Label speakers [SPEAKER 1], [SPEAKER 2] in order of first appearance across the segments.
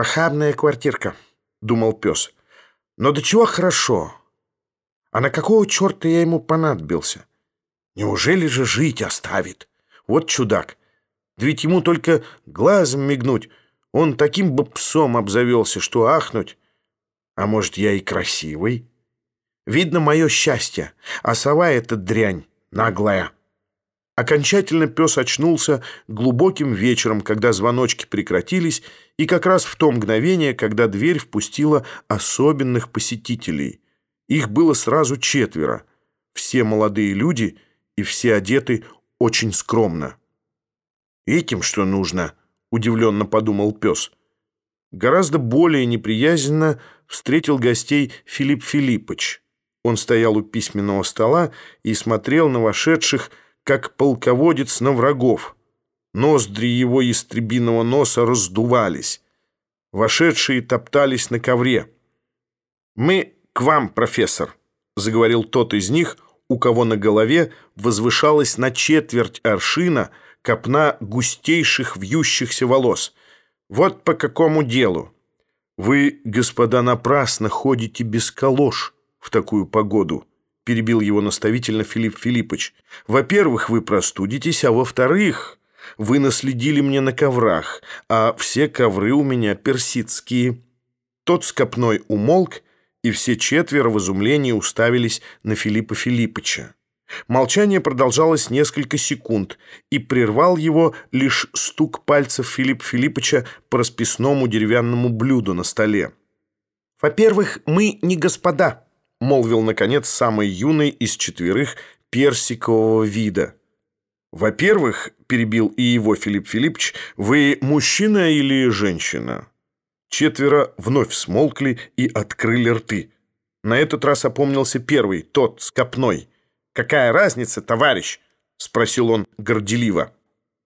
[SPEAKER 1] «Похабная квартирка», — думал пес. «Но до чего хорошо? А на какого черта я ему понадобился? Неужели же жить оставит? Вот чудак. Да ведь ему только глазом мигнуть. Он таким бы псом обзавелся, что ахнуть. А может, я и красивый? Видно мое счастье, а сова — это дрянь, наглая». Окончательно пес очнулся глубоким вечером, когда звоночки прекратились, и как раз в то мгновение, когда дверь впустила особенных посетителей. Их было сразу четверо. Все молодые люди и все одеты очень скромно. «Этим что нужно?» — удивленно подумал пес. Гораздо более неприязненно встретил гостей Филипп Филиппович. Он стоял у письменного стола и смотрел на вошедших, как полководец на врагов. Ноздри его истребиного носа раздувались. Вошедшие топтались на ковре. «Мы к вам, профессор», — заговорил тот из них, у кого на голове возвышалась на четверть аршина копна густейших вьющихся волос. «Вот по какому делу. Вы, господа, напрасно ходите без колош в такую погоду» перебил его наставительно Филипп Филиппович. «Во-первых, вы простудитесь, а во-вторых, вы наследили мне на коврах, а все ковры у меня персидские». Тот с копной умолк, и все четверо в изумлении уставились на Филиппа Филиппыча. Молчание продолжалось несколько секунд, и прервал его лишь стук пальцев Филиппа Филиппыча по расписному деревянному блюду на столе. «Во-первых, мы не господа», — молвил, наконец, самый юный из четверых персикового вида. «Во-первых, — перебил и его Филипп Филиппович, — вы мужчина или женщина?» Четверо вновь смолкли и открыли рты. На этот раз опомнился первый, тот с копной. «Какая разница, товарищ?» — спросил он горделиво.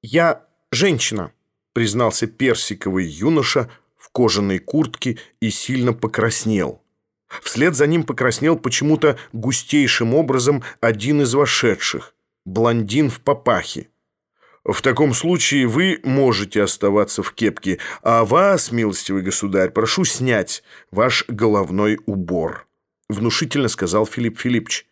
[SPEAKER 1] «Я женщина», — признался персиковый юноша в кожаной куртке и сильно покраснел. Вслед за ним покраснел почему-то густейшим образом один из вошедших, блондин в папахе. В таком случае вы можете оставаться в кепке, а вас, милостивый государь, прошу снять ваш головной убор», — внушительно сказал Филипп Филиппович.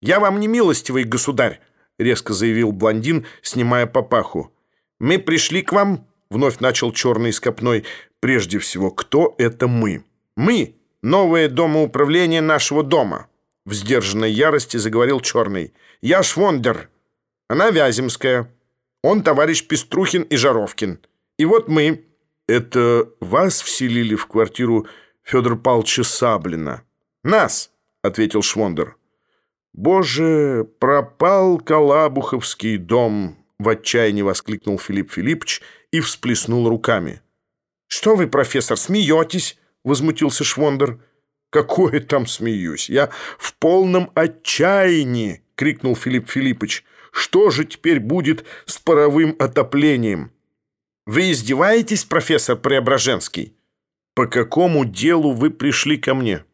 [SPEAKER 1] «Я вам не милостивый государь», — резко заявил блондин, снимая папаху. «Мы пришли к вам», — вновь начал черный скопной, — «прежде всего, кто это мы?» «Мы новое домоуправление нашего дома», — в сдержанной ярости заговорил Черный. «Я Швондер, она Вяземская, он товарищ Пеструхин и Жаровкин. И вот мы...» «Это вас вселили в квартиру Федора Павловича Саблина?» «Нас», — ответил Швондер. «Боже, пропал Калабуховский дом!» — в отчаянии воскликнул Филипп Филиппович и всплеснул руками. «Что вы, профессор, смеетесь?» — возмутился Швондер. «Какое там смеюсь? Я в полном отчаянии!» — крикнул Филипп Филиппович. «Что же теперь будет с паровым отоплением?» «Вы издеваетесь, профессор Преображенский?» «По какому делу вы пришли ко мне?»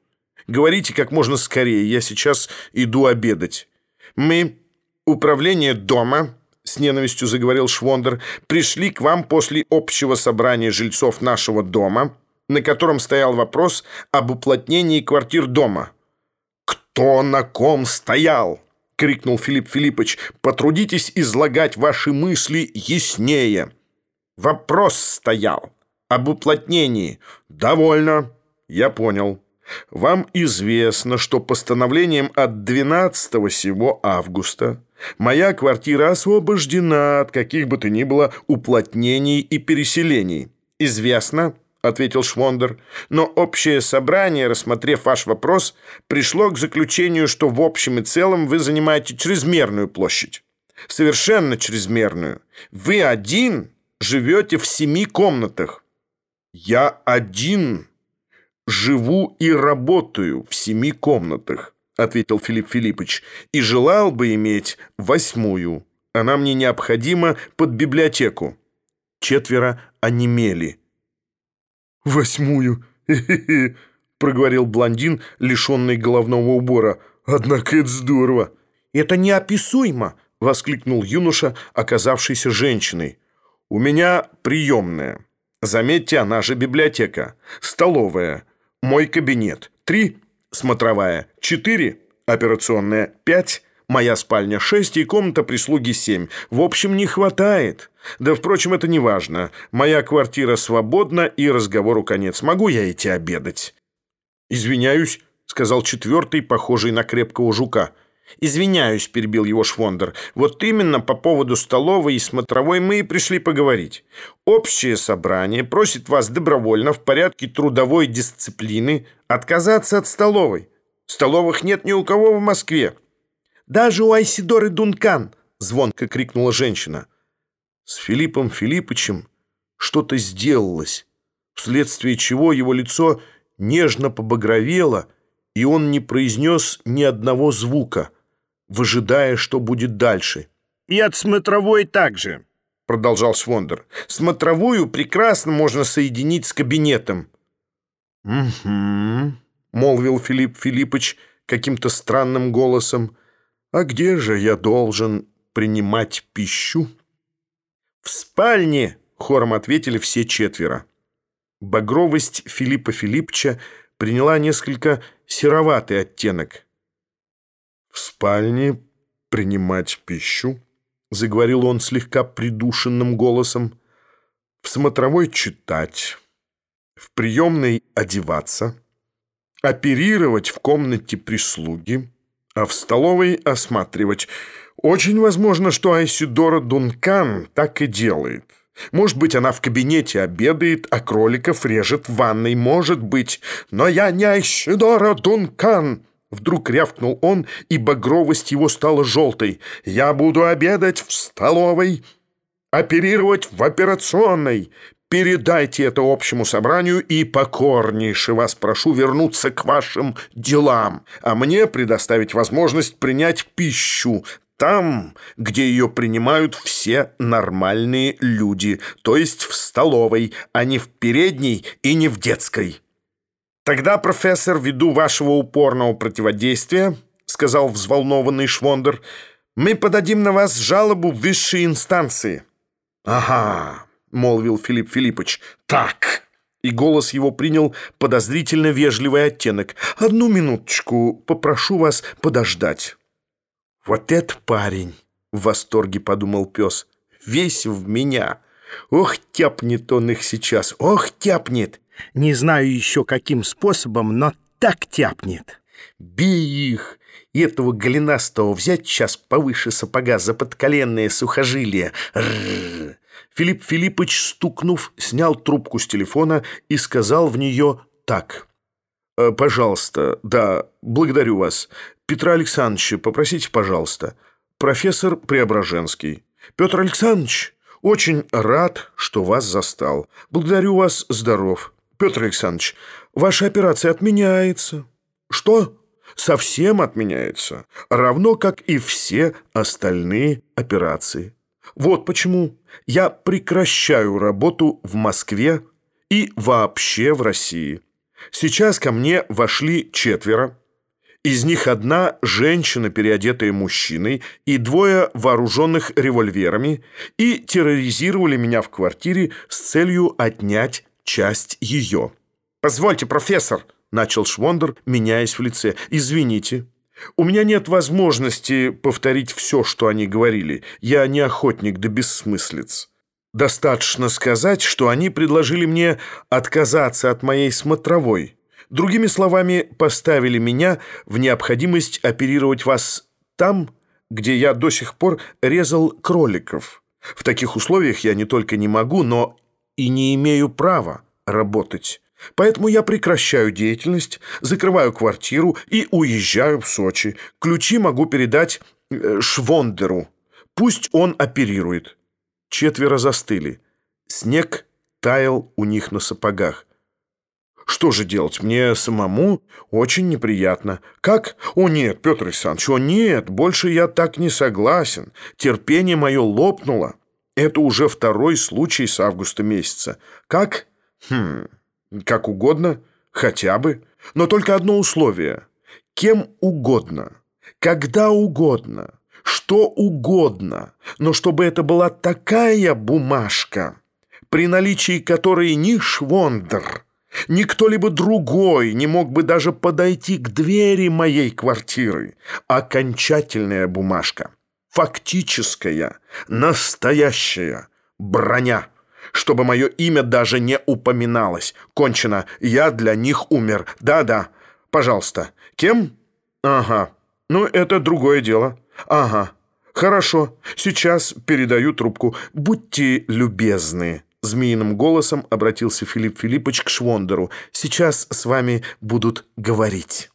[SPEAKER 1] «Говорите как можно скорее, я сейчас иду обедать». «Мы, управление дома», — с ненавистью заговорил Швондер, «пришли к вам после общего собрания жильцов нашего дома» на котором стоял вопрос об уплотнении квартир дома. «Кто на ком стоял?» — крикнул Филипп Филиппович. «Потрудитесь излагать ваши мысли яснее». «Вопрос стоял об уплотнении». «Довольно. Я понял». Вам известно, что постановлением от 12 сего августа моя квартира освобождена от каких бы то ни было уплотнений и переселений. Известно, ответил Швондер. «Но общее собрание, рассмотрев ваш вопрос, пришло к заключению, что в общем и целом вы занимаете чрезмерную площадь. Совершенно чрезмерную. Вы один живете в семи комнатах». «Я один живу и работаю в семи комнатах», ответил Филипп Филиппович, «и желал бы иметь восьмую. Она мне необходима под библиотеку». Четверо онемели. «Восьмую! Хе-хе-хе!» — проговорил блондин, лишенный головного убора. «Однако это здорово!» «Это неописуемо!» — воскликнул юноша, оказавшийся женщиной. «У меня приемная. Заметьте, она же библиотека. Столовая. Мой кабинет. Три. Смотровая. Четыре. Операционная. Пять. Моя спальня шесть и комната прислуги семь. В общем, не хватает. Да, впрочем, это не важно. Моя квартира свободна, и разговору конец. Могу я идти обедать?» «Извиняюсь», — сказал четвертый, похожий на крепкого жука. «Извиняюсь», — перебил его Швондер. «Вот именно по поводу столовой и смотровой мы и пришли поговорить. Общее собрание просит вас добровольно в порядке трудовой дисциплины отказаться от столовой. Столовых нет ни у кого в Москве». «Даже у Айсидоры Дункан!» — звонко крикнула женщина. С Филиппом Филиппычем что-то сделалось, вследствие чего его лицо нежно побагровело, и он не произнес ни одного звука, выжидая, что будет дальше. «И от смотровой также», — продолжал Свондер. «Смотровую прекрасно можно соединить с кабинетом». «Угу», — молвил Филипп Филиппыч каким-то странным голосом. «А где же я должен принимать пищу?» «В спальне!» — хором ответили все четверо. Багровость Филиппа Филиппча приняла несколько сероватый оттенок. «В спальне принимать пищу?» — заговорил он слегка придушенным голосом. «В смотровой читать, в приемной одеваться, оперировать в комнате прислуги, а в столовой осматривать». Очень возможно, что Айсидора Дункан так и делает. Может быть, она в кабинете обедает, а кроликов режет в ванной. Может быть. Но я не Айсидора Дункан!» Вдруг рявкнул он, и багровость его стала желтой. «Я буду обедать в столовой, оперировать в операционной. Передайте это общему собранию и покорнейше вас прошу вернуться к вашим делам, а мне предоставить возможность принять пищу, там, где ее принимают все нормальные люди, то есть в столовой, а не в передней и не в детской. Тогда, профессор, ввиду вашего упорного противодействия, сказал взволнованный Швондер, мы подадим на вас жалобу в высшие инстанции. Ага, молвил Филипп Филиппович, так. И голос его принял подозрительно вежливый оттенок. «Одну минуточку, попрошу вас подождать». «Вот это парень!» — в восторге подумал пес. «Весь в меня! Ох, тяпнет он их сейчас! Ох, тяпнет! Не знаю еще каким способом, но так тяпнет! Бей их! И этого голенастого взять сейчас повыше сапога за подколенные сухожилия! Рррр. Филипп Филиппович, стукнув, снял трубку с телефона и сказал в нее так. «Э, «Пожалуйста, да, благодарю вас. Петра Александровича попросите, пожалуйста. Профессор Преображенский. Петр Александрович, очень рад, что вас застал. Благодарю вас, здоров. Петр Александрович, ваша операция отменяется. Что? Совсем отменяется. Равно как и все остальные операции. Вот почему я прекращаю работу в Москве и вообще в России. Сейчас ко мне вошли четверо. Из них одна женщина, переодетая мужчиной, и двое вооруженных револьверами, и терроризировали меня в квартире с целью отнять часть ее. «Позвольте, профессор!» — начал Швондер, меняясь в лице. «Извините». У меня нет возможности повторить все, что они говорили. Я не охотник до бессмыслиц. Достаточно сказать, что они предложили мне отказаться от моей смотровой. Другими словами, поставили меня в необходимость оперировать вас там, где я до сих пор резал кроликов. В таких условиях я не только не могу, но и не имею права работать. Поэтому я прекращаю деятельность, закрываю квартиру и уезжаю в Сочи. Ключи могу передать э, Швондеру. Пусть он оперирует. Четверо застыли. Снег таял у них на сапогах. Что же делать? Мне самому очень неприятно. Как? О нет, Петр Александрович, о нет, больше я так не согласен. Терпение мое лопнуло. Это уже второй случай с августа месяца. Как? Хм, как угодно, хотя бы. Но только одно условие. Кем угодно, когда угодно, что угодно, но чтобы это была такая бумажка, при наличии которой ни Швондер, ни кто-либо другой не мог бы даже подойти к двери моей квартиры. Окончательная бумажка, фактическая, настоящая броня, чтобы мое имя даже не упоминалось. Кончено, я для них умер. Да-да, пожалуйста. Кем? Ага, ну это другое дело. Ага, хорошо, сейчас передаю трубку. Будьте любезны. Змеиным голосом обратился Филипп Филиппович к Швондеру. «Сейчас с вами будут говорить».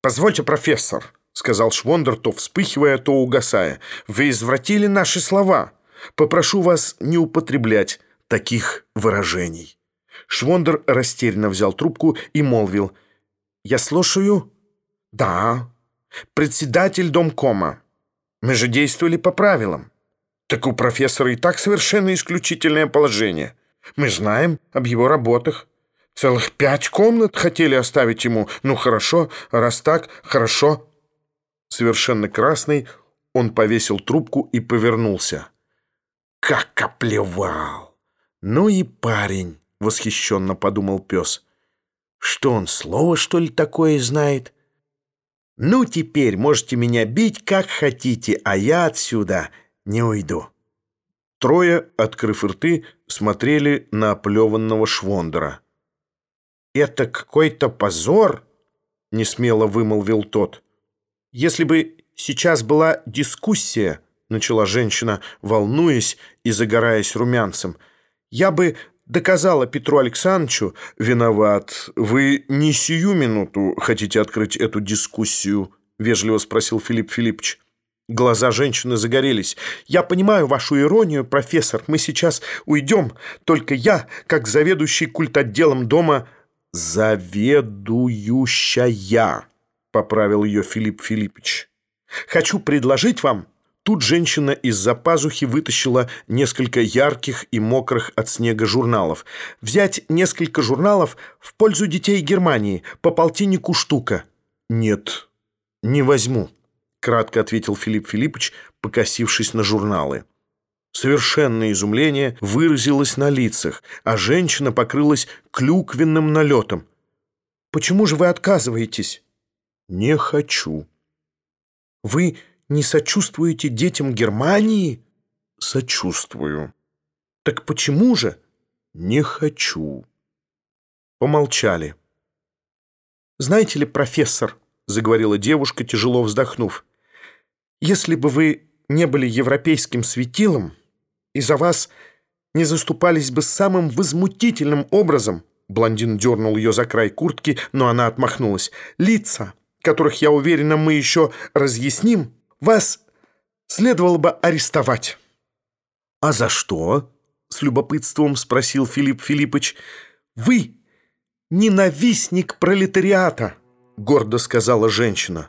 [SPEAKER 1] «Позвольте, профессор», — сказал Швондер, то вспыхивая, то угасая. «Вы извратили наши слова. Попрошу вас не употреблять таких выражений». Швондер растерянно взял трубку и молвил. «Я слушаю?» «Да. Председатель домкома. Мы же действовали по правилам». Так у профессора и так совершенно исключительное положение. Мы знаем об его работах. Целых пять комнат хотели оставить ему. Ну, хорошо, раз так, хорошо. Совершенно красный, он повесил трубку и повернулся. Как оплевал! Ну и парень, восхищенно подумал пес. Что он, слово, что ли, такое знает? Ну, теперь можете меня бить, как хотите, а я отсюда не уйду». Трое, открыв рты, смотрели на оплеванного Швондера. «Это какой-то позор!» — несмело вымолвил тот. «Если бы сейчас была дискуссия», — начала женщина, волнуясь и загораясь румянцем, «я бы доказала Петру Александровичу, виноват, вы не сию минуту хотите открыть эту дискуссию?» — вежливо спросил Филипп Филиппович. Глаза женщины загорелись. «Я понимаю вашу иронию, профессор. Мы сейчас уйдем. Только я, как заведующий культотделом дома...» «Заведующая», — поправил ее Филипп Филиппович. «Хочу предложить вам...» Тут женщина из-за пазухи вытащила несколько ярких и мокрых от снега журналов. «Взять несколько журналов в пользу детей Германии, по полтиннику штука». «Нет, не возьму» кратко ответил Филипп Филиппович, покосившись на журналы. Совершенное изумление выразилось на лицах, а женщина покрылась клюквенным налетом. «Почему же вы отказываетесь?» «Не хочу». «Вы не сочувствуете детям Германии?» «Сочувствую». «Так почему же?» «Не хочу». Помолчали. «Знаете ли, профессор», — заговорила девушка, тяжело вздохнув, если бы вы не были европейским светилом, и за вас не заступались бы самым возмутительным образом, блондин дернул ее за край куртки, но она отмахнулась, лица, которых, я уверена, мы еще разъясним, вас следовало бы арестовать. «А за что?» — с любопытством спросил Филипп Филиппович. «Вы ненавистник пролетариата», — гордо сказала женщина.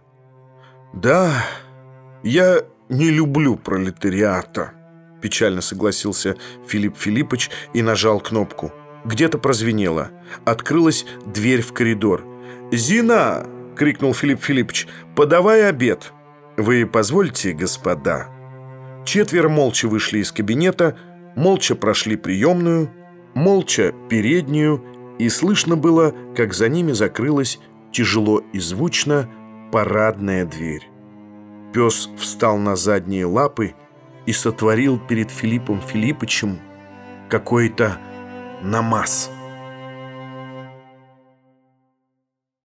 [SPEAKER 1] «Да», «Я не люблю пролетариата», — печально согласился Филипп Филиппович и нажал кнопку. Где-то прозвенело. Открылась дверь в коридор. «Зина!» — крикнул Филипп Филиппович. «Подавай обед!» «Вы позвольте, господа?» Четверо молча вышли из кабинета, молча прошли приемную, молча переднюю, и слышно было, как за ними закрылась тяжело и звучно парадная дверь. Пес встал на задние лапы и сотворил перед Филиппом Филиппычем какой-то намаз.